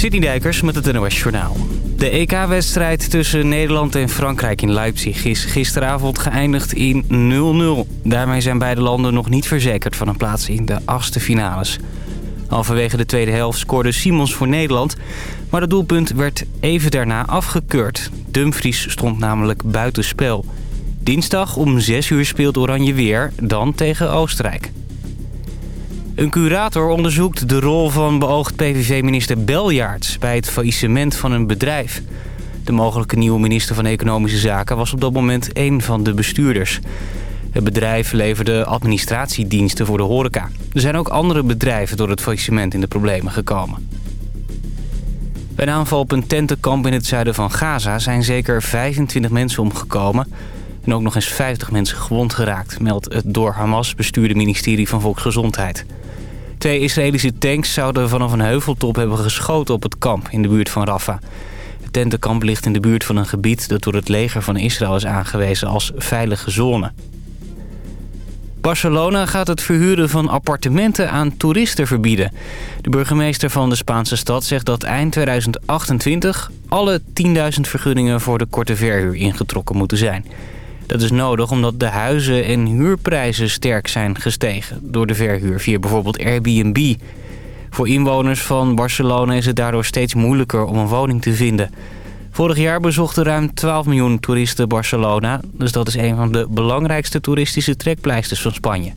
Sidney Dijkers met het NOS Journaal. De EK-wedstrijd tussen Nederland en Frankrijk in Leipzig is gisteravond geëindigd in 0-0. Daarmee zijn beide landen nog niet verzekerd van een plaats in de achtste finales. Halverwege de tweede helft scoorde Simons voor Nederland... maar het doelpunt werd even daarna afgekeurd. Dumfries stond namelijk buitenspel. Dinsdag om 6 uur speelt Oranje weer, dan tegen Oostenrijk. Een curator onderzoekt de rol van beoogd PVV-minister Beljaarts... bij het faillissement van een bedrijf. De mogelijke nieuwe minister van Economische Zaken was op dat moment één van de bestuurders. Het bedrijf leverde administratiediensten voor de horeca. Er zijn ook andere bedrijven door het faillissement in de problemen gekomen. Bij een aanval op een tentenkamp in het zuiden van Gaza zijn zeker 25 mensen omgekomen... en ook nog eens 50 mensen gewond geraakt... meldt het door Hamas bestuurde ministerie van Volksgezondheid. Twee Israëlische tanks zouden vanaf een heuveltop hebben geschoten op het kamp in de buurt van Rafah. Het tentenkamp ligt in de buurt van een gebied dat door het leger van Israël is aangewezen als veilige zone. Barcelona gaat het verhuren van appartementen aan toeristen verbieden. De burgemeester van de Spaanse stad zegt dat eind 2028 alle 10.000 vergunningen voor de korte verhuur ingetrokken moeten zijn. Dat is nodig omdat de huizen en huurprijzen sterk zijn gestegen... door de verhuur via bijvoorbeeld Airbnb. Voor inwoners van Barcelona is het daardoor steeds moeilijker om een woning te vinden. Vorig jaar bezochten ruim 12 miljoen toeristen Barcelona... dus dat is een van de belangrijkste toeristische trekpleisters van Spanje.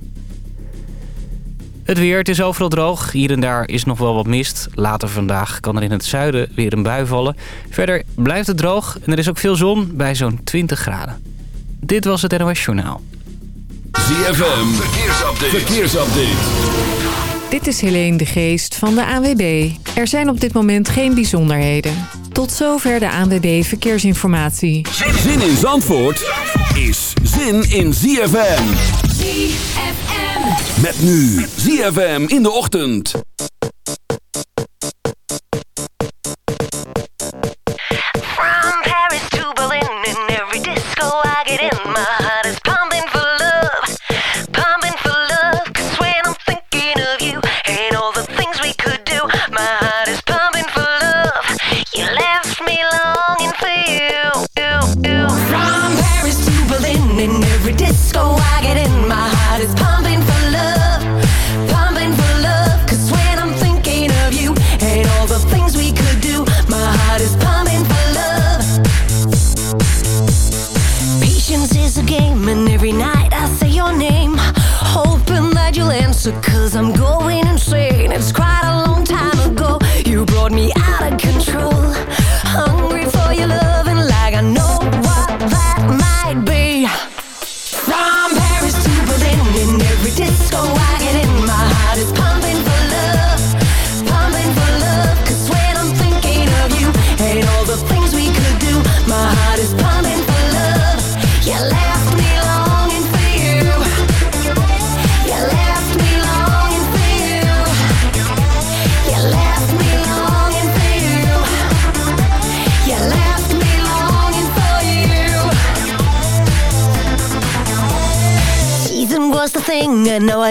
Het weer, het is overal droog. Hier en daar is nog wel wat mist. Later vandaag kan er in het zuiden weer een bui vallen. Verder blijft het droog en er is ook veel zon bij zo'n 20 graden. Dit was het NOS Journaal. ZFM, verkeersupdate. verkeersupdate. Dit is Helene de Geest van de ANWB. Er zijn op dit moment geen bijzonderheden. Tot zover de ANWB Verkeersinformatie. Zin in Zandvoort is zin in ZFM. ZFM. Met nu ZFM in de ochtend.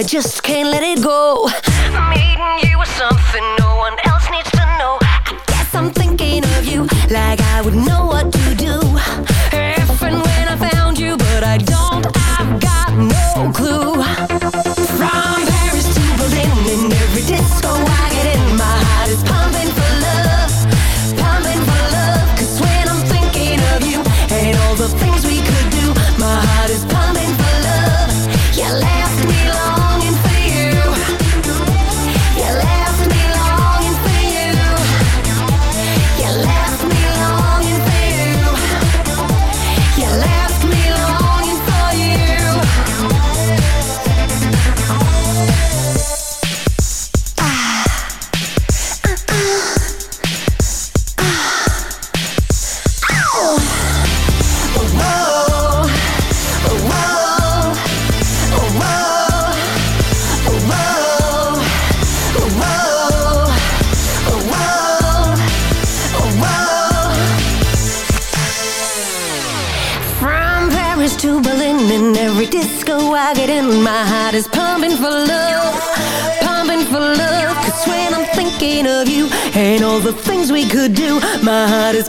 I just can't let it go. Meeting you was something no one else needs to know. I guess I'm thinking of you like I would know what to do. If and when I found you but I don't I've got no clue heart is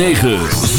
106.9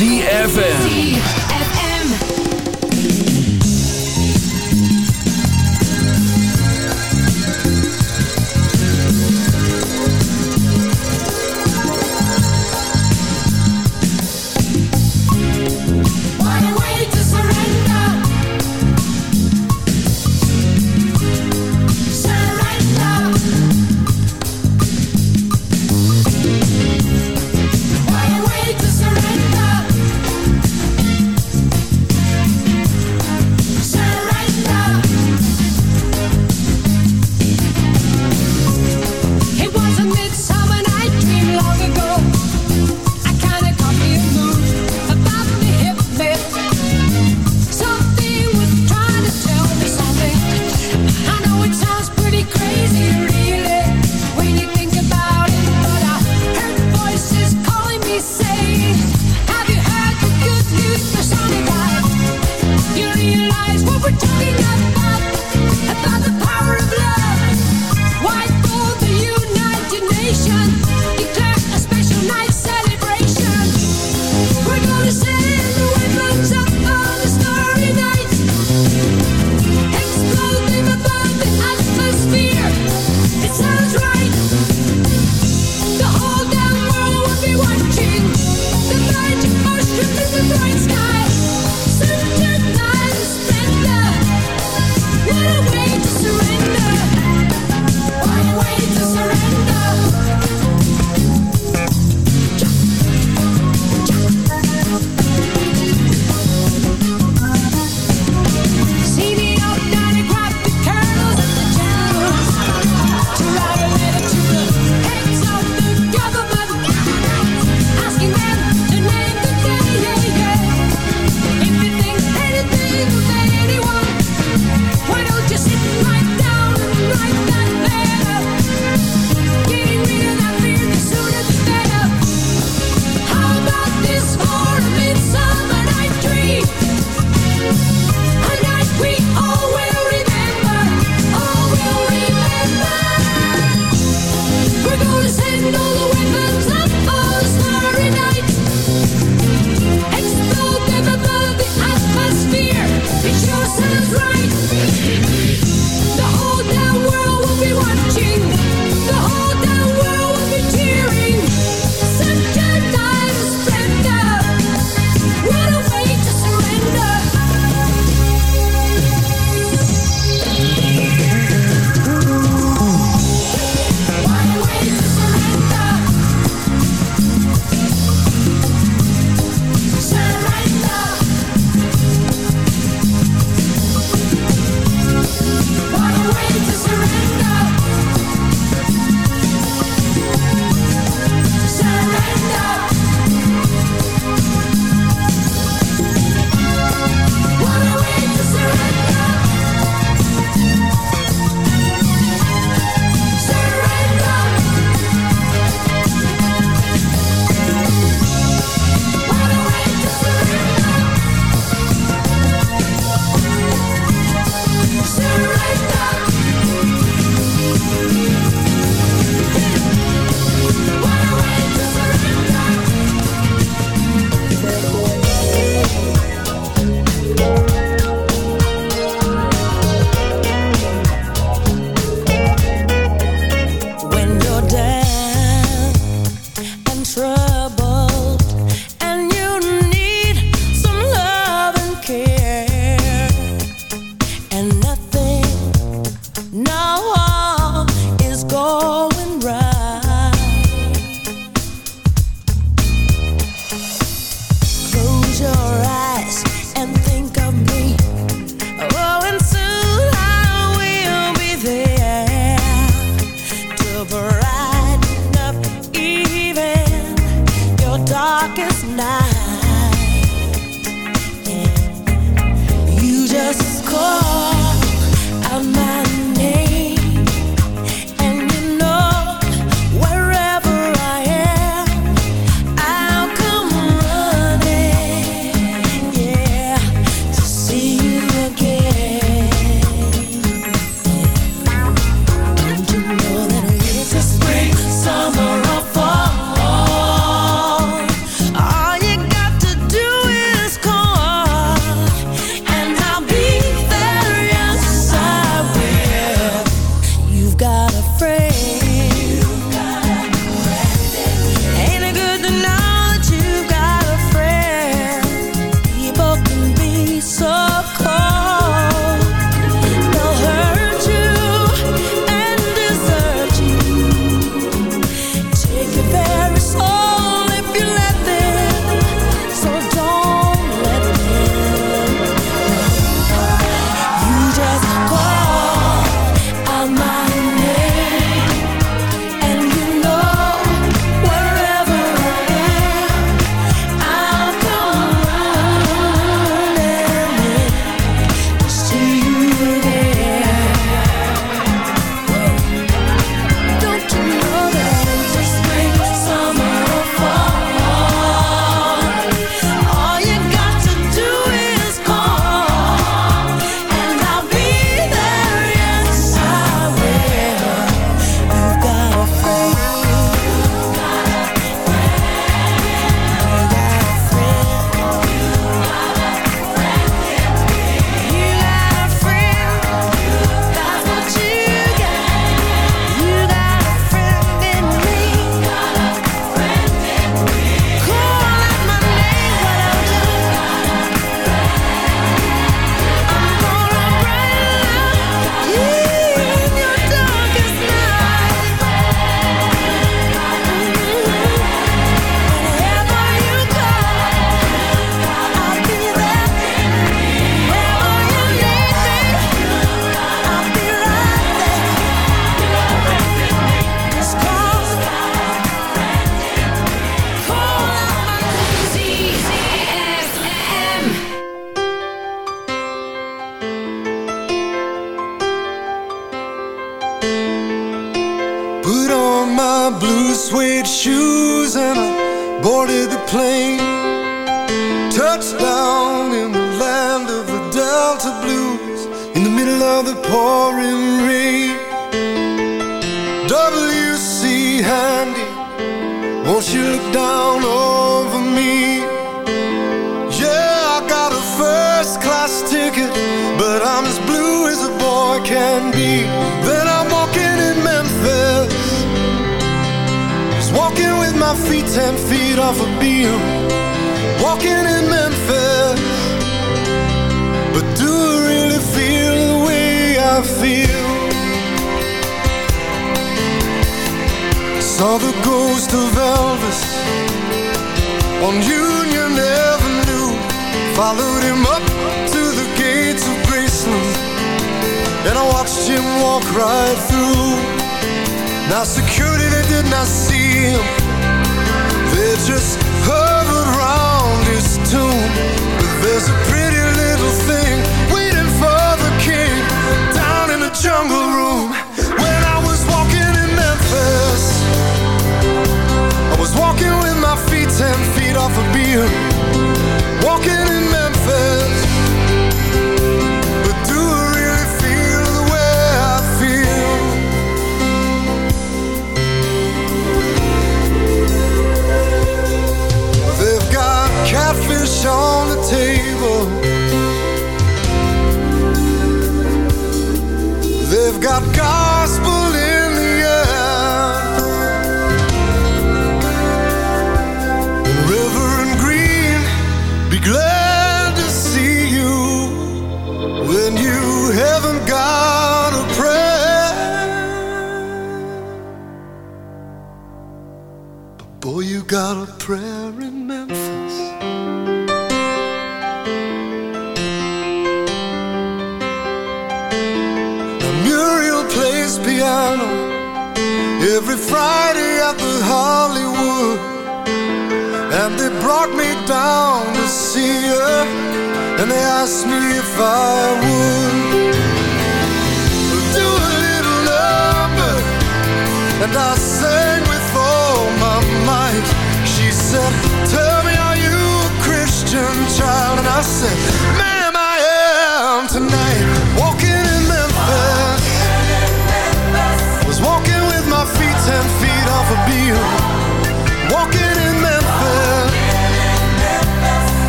what we're talking about.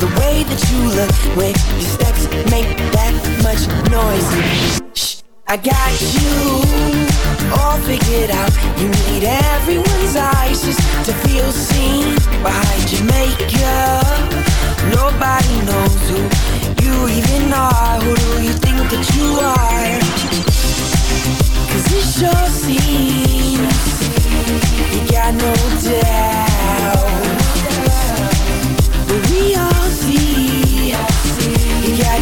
the way that you look when your steps make that much noise. Shh, I got you all figured out. You need everyone's eyes just to feel seen behind your makeup. Nobody knows who you even are. Who do you think that you are? Cause it sure seems you got no doubt.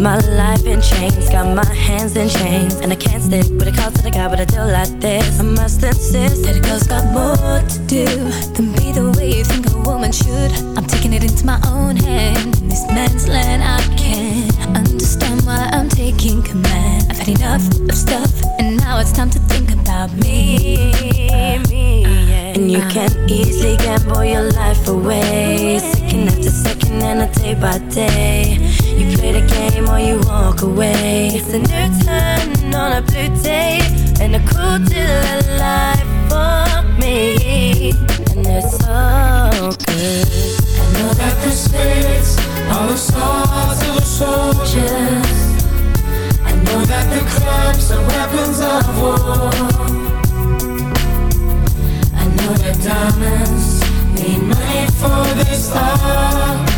my life in chains, got my hands in chains, and I can't stick with a call to the guy, but I do like this. I must insist that a girl's got more to do than be the way you think a woman should. I'm taking it into my own hand. In this man's land, I can't understand why I'm taking command. I've had enough of stuff, and now it's time to think about me. me yeah. And you can easily gamble your life away, second after second, and a day by day. Play the game or you walk away. It's a new turn on a blue day and a cool deal life for me. And it's so good. I know that the spirits are the stars of the soldiers. I know that the clubs are weapons of war. I know that diamonds need money for this art.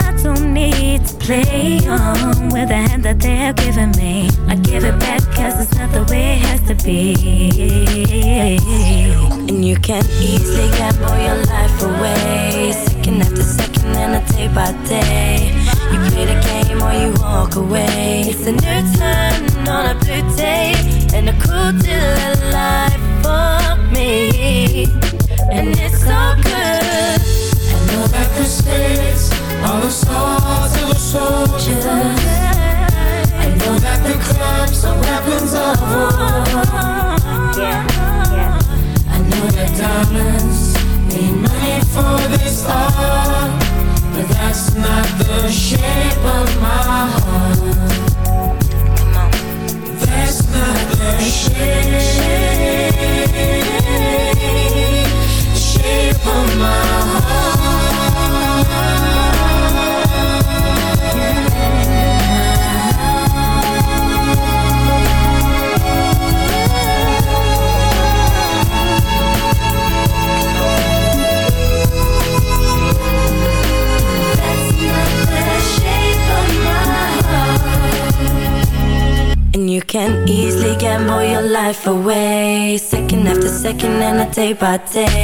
don't need to play on with the hand that they have given me. I give it back cause it's not the way it has to be. And you can easily gamble your life away. Second after second and a day by day. You play the game or you walk away. It's a new turn on a blue day And a cool deal of life for me. And it's day by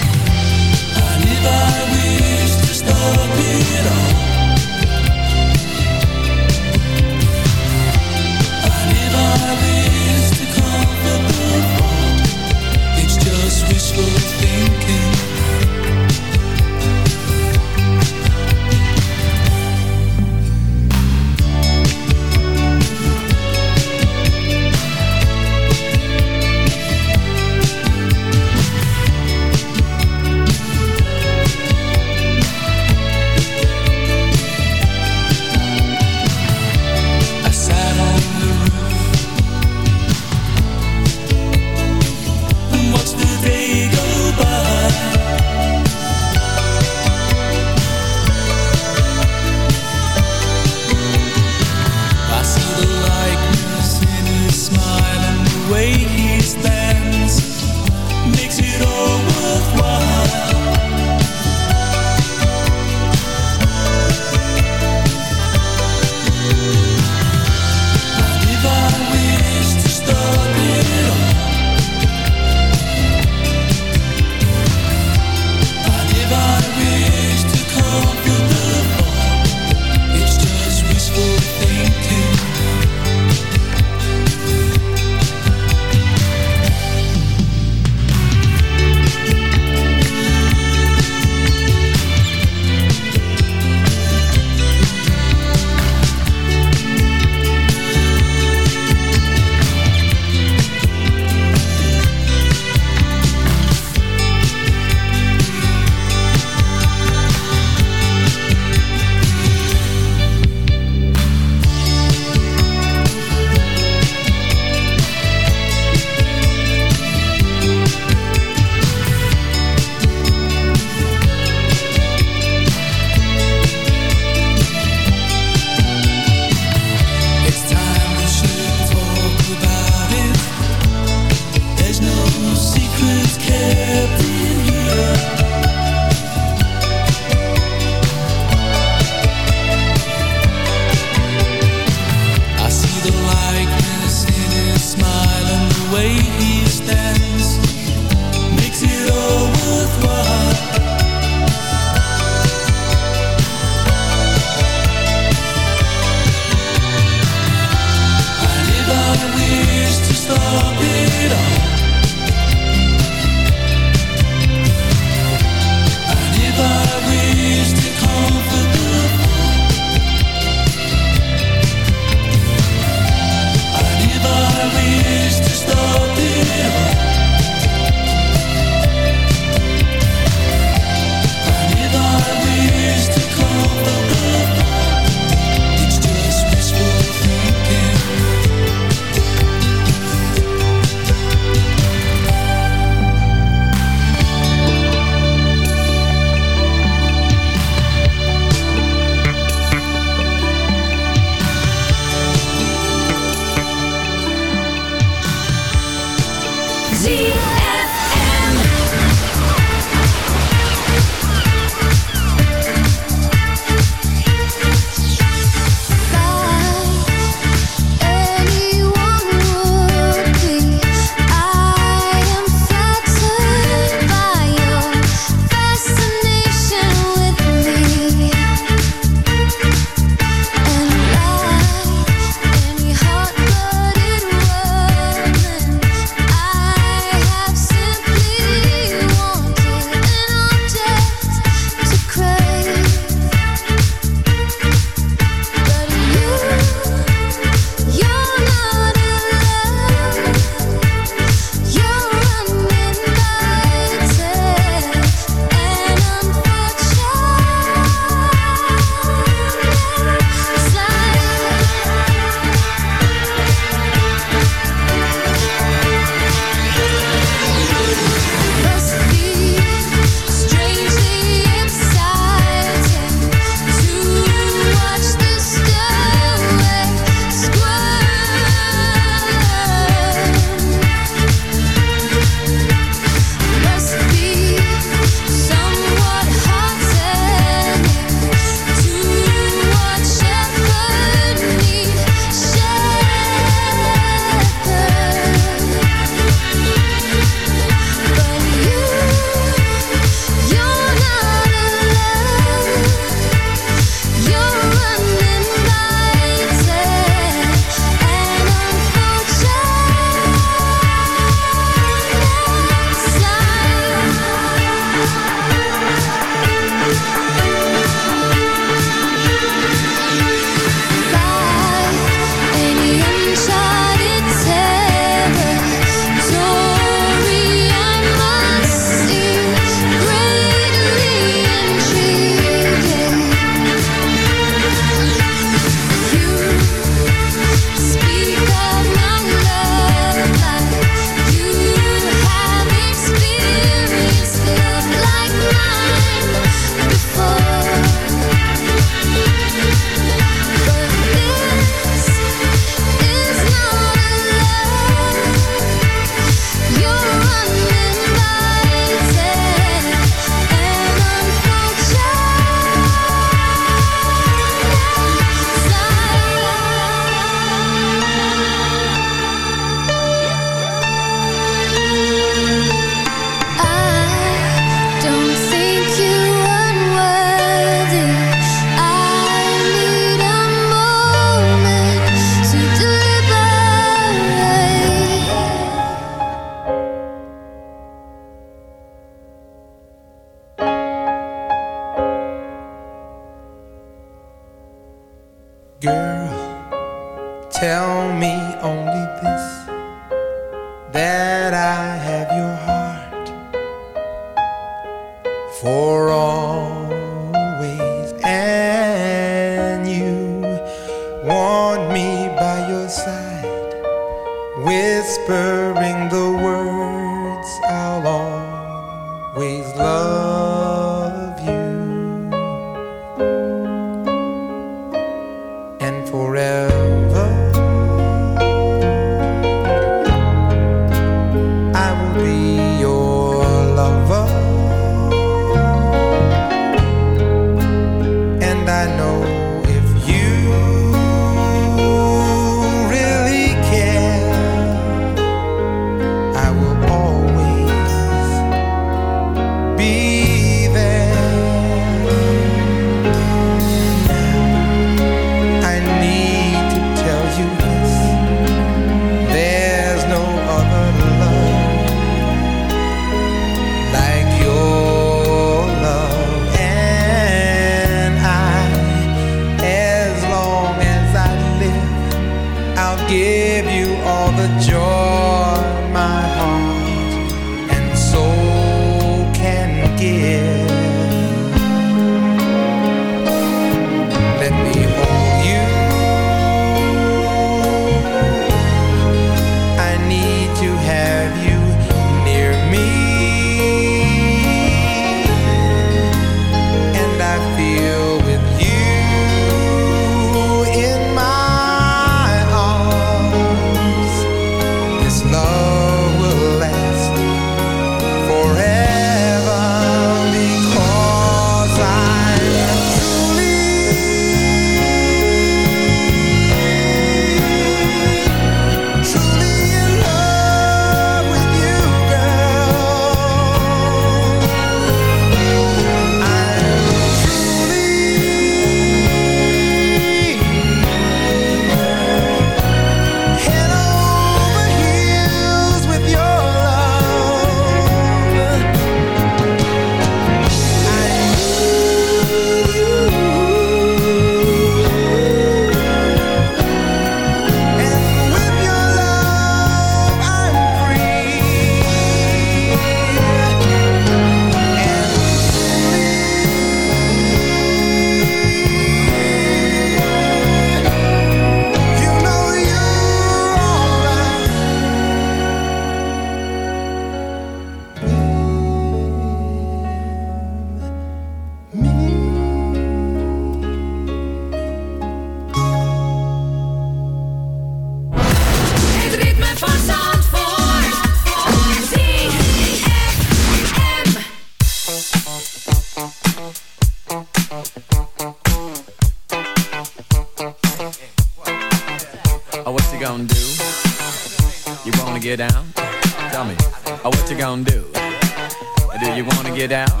get down?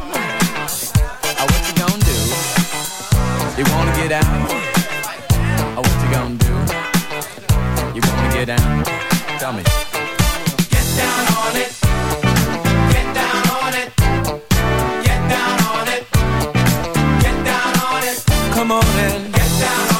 Oh, what you gonna do? You wanna get down? Oh, what you gonna do? You wanna get down? Tell me. Get down on it. Get down on it. Get down on it. Get down on it. Come on and Get down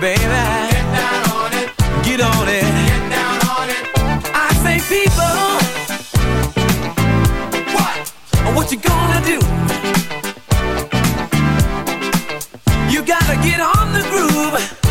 baby, Get down on it. get on it. Get down on it. I say people, What? what you gonna do? You gotta get on the groove.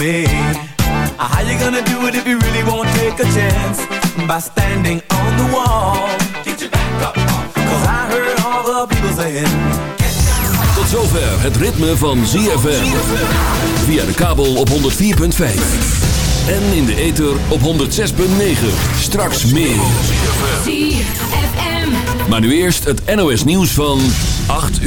How you gonna do it if you really won't take a chance? By standing on the wall. Your back up. I heard all the people. Tot zover het ritme van ZFM. Via de kabel op 104.5. En in de ether op 106.9. Straks meer. ZFM. Maar nu eerst het NOS nieuws van 8 uur.